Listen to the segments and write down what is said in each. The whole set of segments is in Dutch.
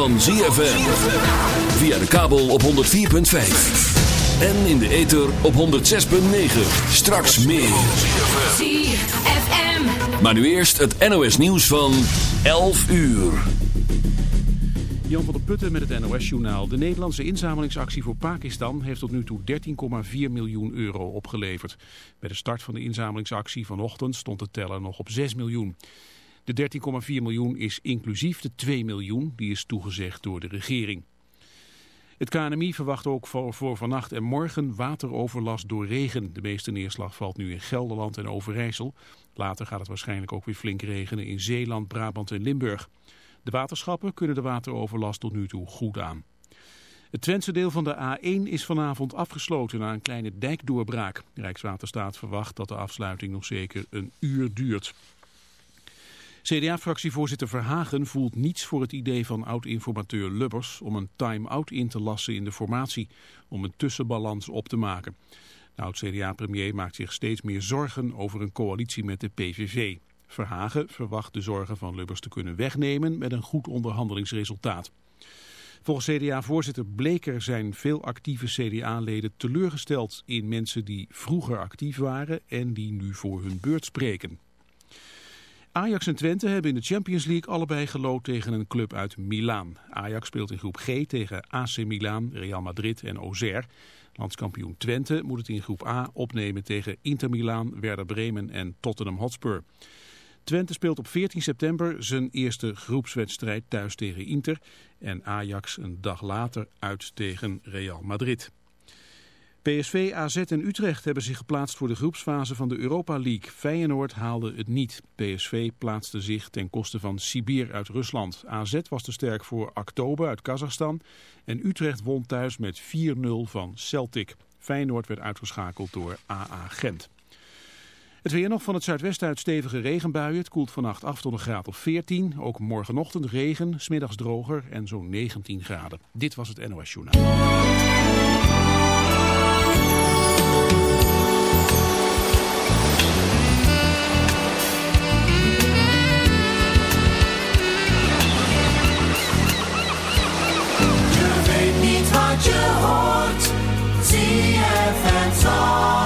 van ZFM. Via de kabel op 104.5. En in de ether op 106.9. Straks meer. ZFM. Maar nu eerst het NOS nieuws van 11 uur. Jan van der Putten met het NOS-journaal. De Nederlandse inzamelingsactie voor Pakistan heeft tot nu toe 13,4 miljoen euro opgeleverd. Bij de start van de inzamelingsactie vanochtend stond de teller nog op 6 miljoen. De 13,4 miljoen is inclusief de 2 miljoen die is toegezegd door de regering. Het KNMI verwacht ook voor, vannacht en morgen wateroverlast door regen. De meeste neerslag valt nu in Gelderland en Overijssel. Later gaat het waarschijnlijk ook weer flink regenen in Zeeland, Brabant en Limburg. De waterschappen kunnen de wateroverlast tot nu toe goed aan. Het Twentse deel van de A1 is vanavond afgesloten na een kleine dijkdoorbraak. Rijkswaterstaat verwacht dat de afsluiting nog zeker een uur duurt. CDA-fractievoorzitter Verhagen voelt niets voor het idee van oud-informateur Lubbers om een time-out in te lassen in de formatie, om een tussenbalans op te maken. De oud-CDA-premier maakt zich steeds meer zorgen over een coalitie met de PVV. Verhagen verwacht de zorgen van Lubbers te kunnen wegnemen met een goed onderhandelingsresultaat. Volgens CDA-voorzitter Bleker zijn veel actieve CDA-leden teleurgesteld in mensen die vroeger actief waren en die nu voor hun beurt spreken. Ajax en Twente hebben in de Champions League allebei gelood tegen een club uit Milaan. Ajax speelt in groep G tegen AC Milan, Real Madrid en Auxerre. Landskampioen Twente moet het in groep A opnemen tegen Inter Milaan, Werder Bremen en Tottenham Hotspur. Twente speelt op 14 september zijn eerste groepswedstrijd thuis tegen Inter en Ajax een dag later uit tegen Real Madrid. PSV, AZ en Utrecht hebben zich geplaatst voor de groepsfase van de Europa League. Feyenoord haalde het niet. PSV plaatste zich ten koste van Sibir uit Rusland. AZ was te sterk voor Aktober uit Kazachstan. En Utrecht won thuis met 4-0 van Celtic. Feyenoord werd uitgeschakeld door AA Gent. Het weer nog van het zuidwesten uit stevige regenbuien. Het koelt vannacht af tot een graad of 14. Ook morgenochtend regen, smiddags droger en zo'n 19 graden. Dit was het NOS Journaal. hands on.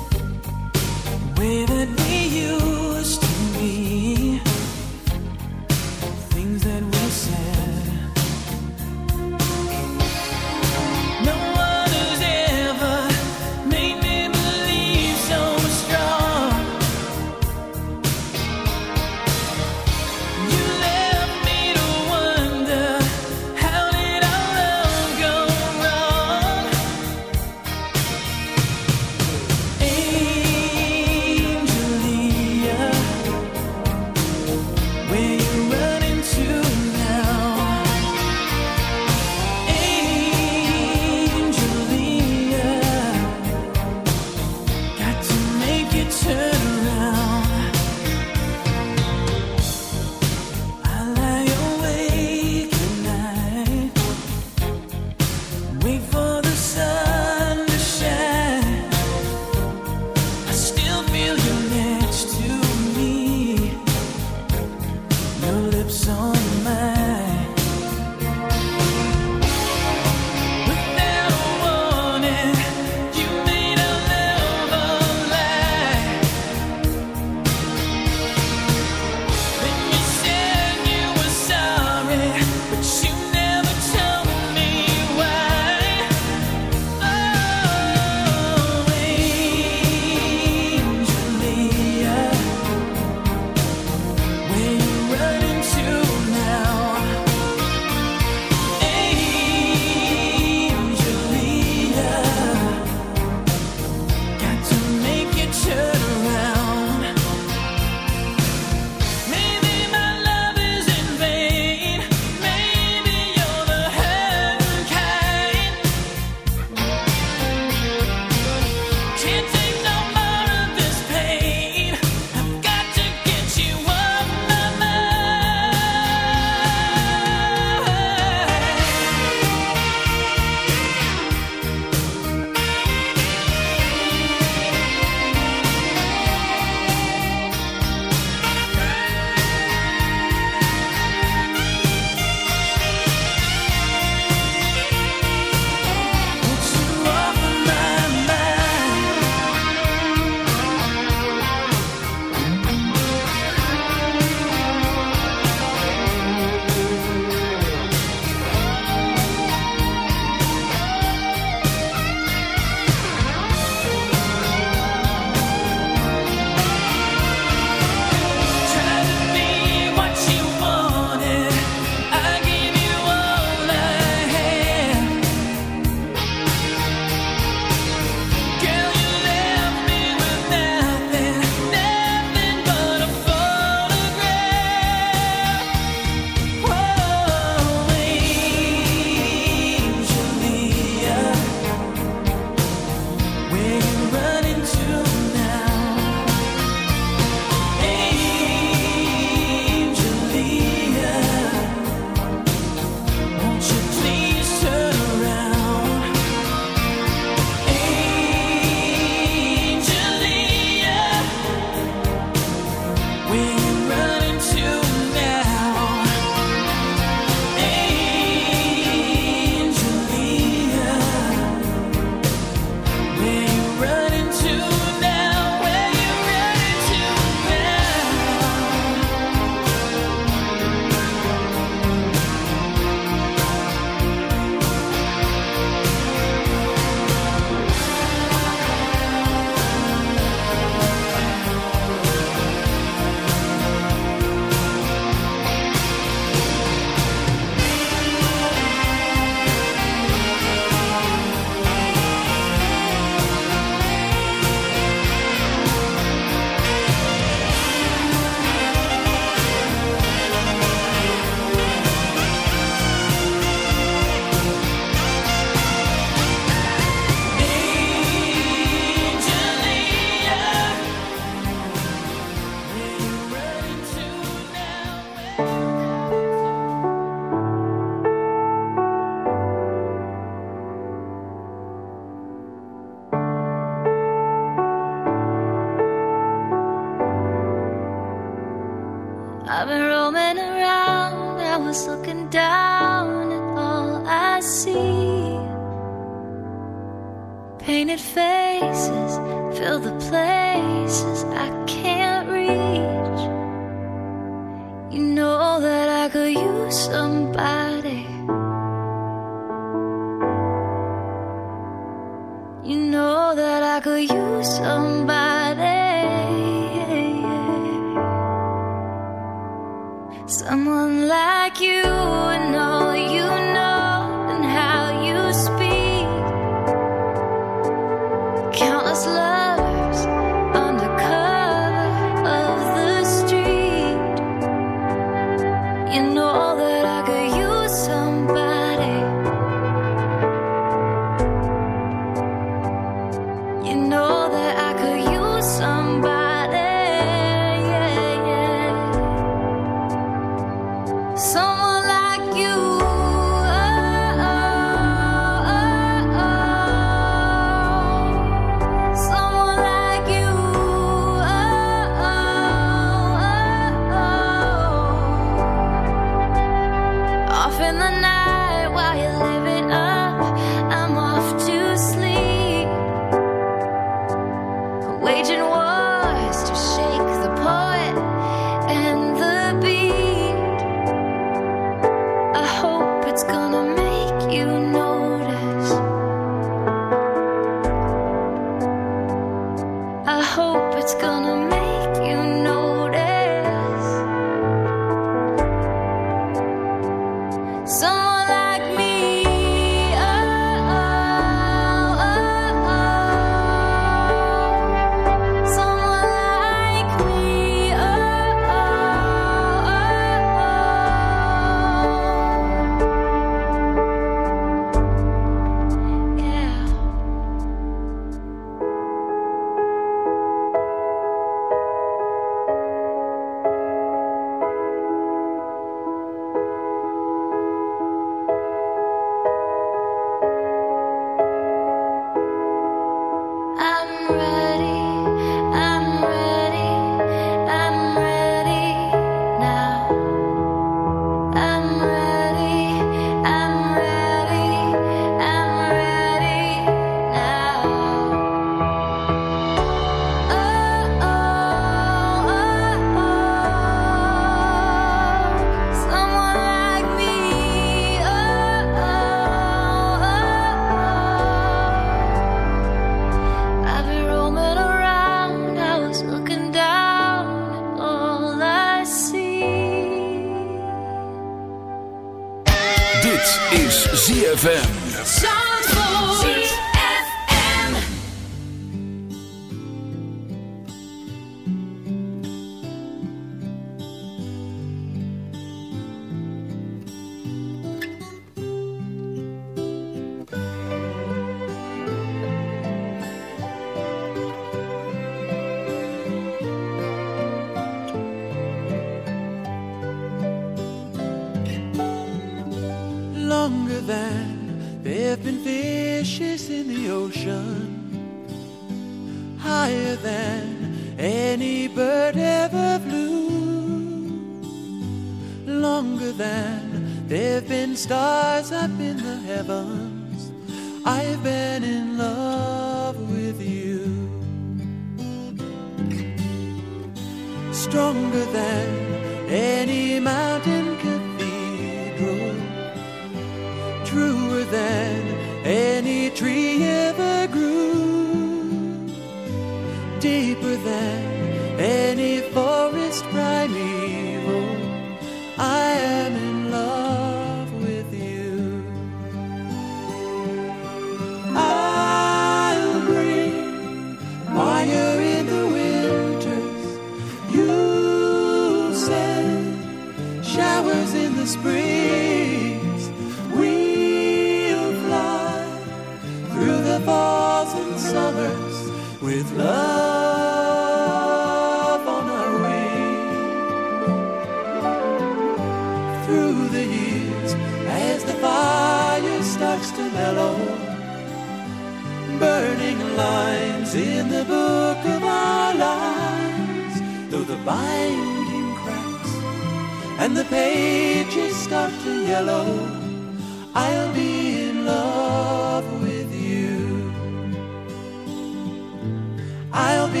I'll be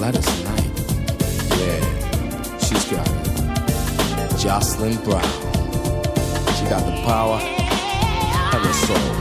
Gladys Knight, yeah, she's got it. Jocelyn Brown, she got the power and the soul.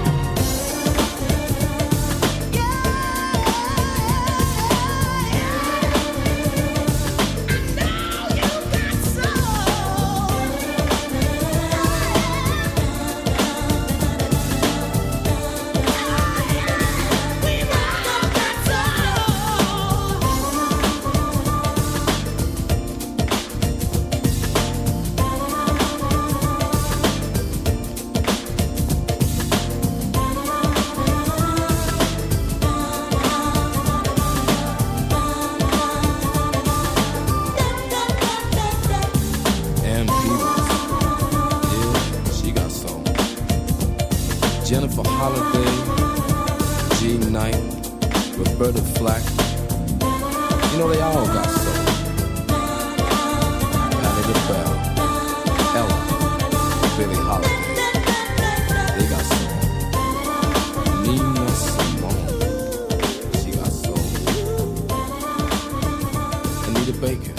Anita Baker.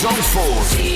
Zandvoort.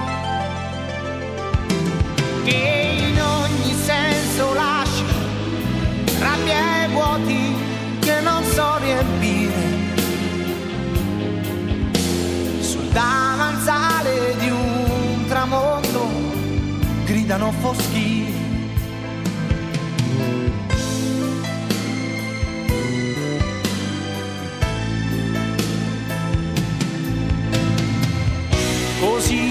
che in ogni senso lasci rabbia e vuoti che non so riempire. Sul davanzale di un tramonto gridano foschie così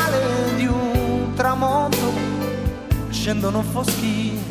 scendo non foschio.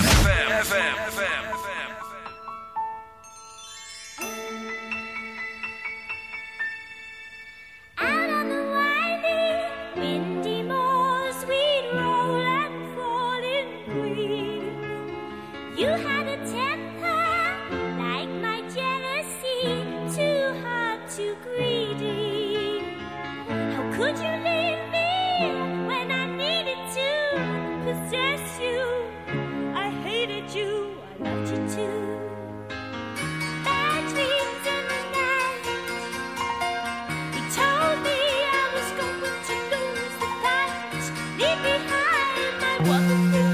one.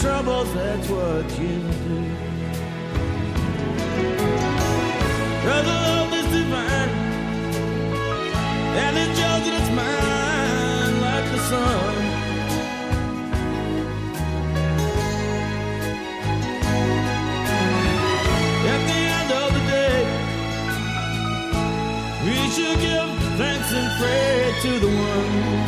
troubles, that's what you do. Cause love is divine, and it's yours and it's mine, like the sun. At the end of the day, we should give thanks and pray to the one.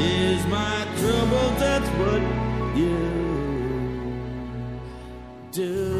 is my trouble. That's what you do.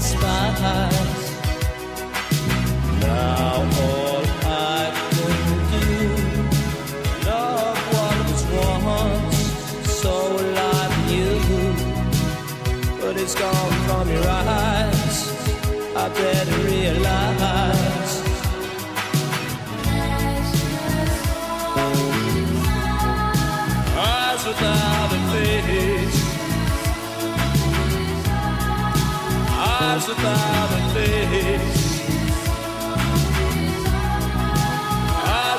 Realize now all I can do love what was once so like you. But it's gone from your eyes I better realize without a face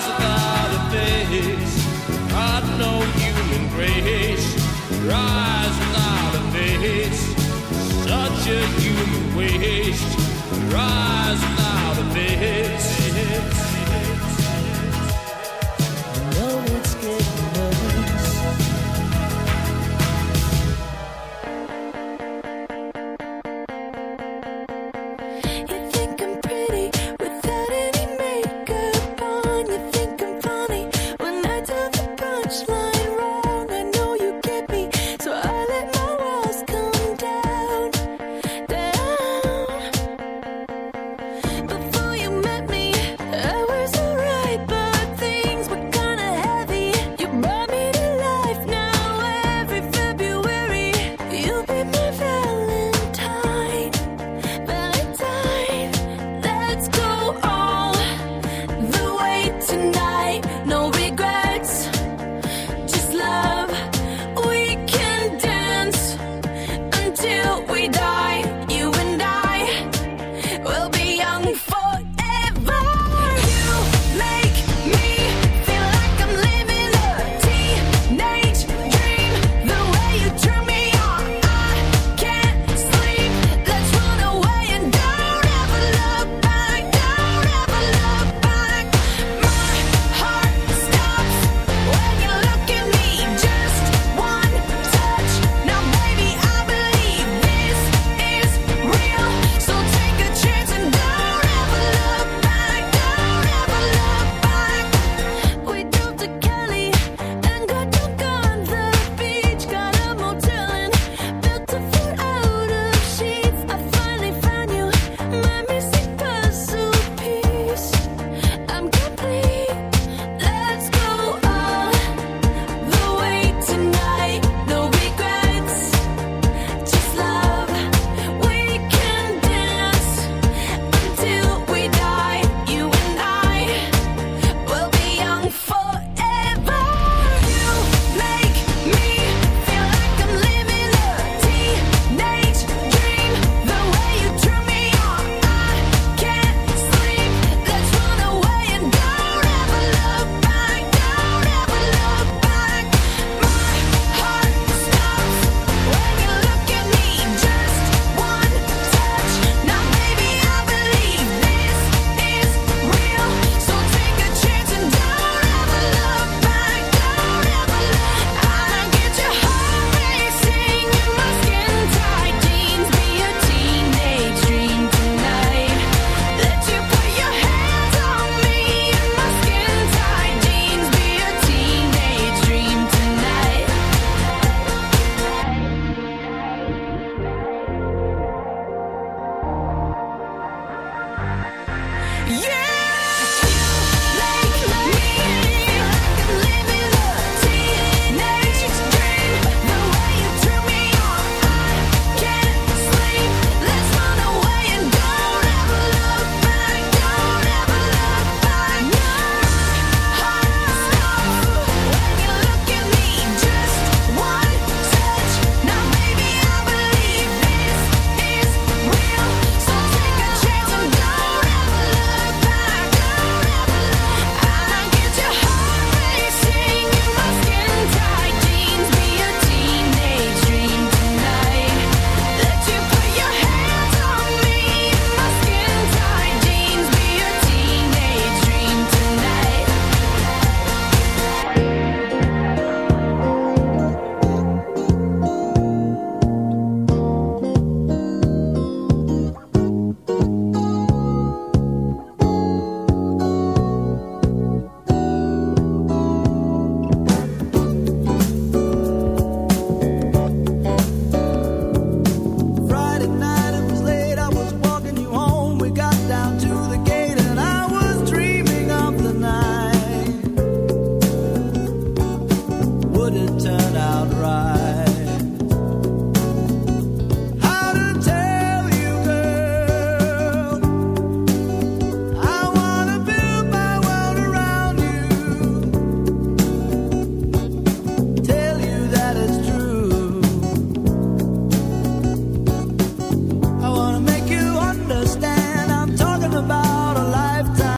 without a face no human grace. Without a face such a human waste. Without a face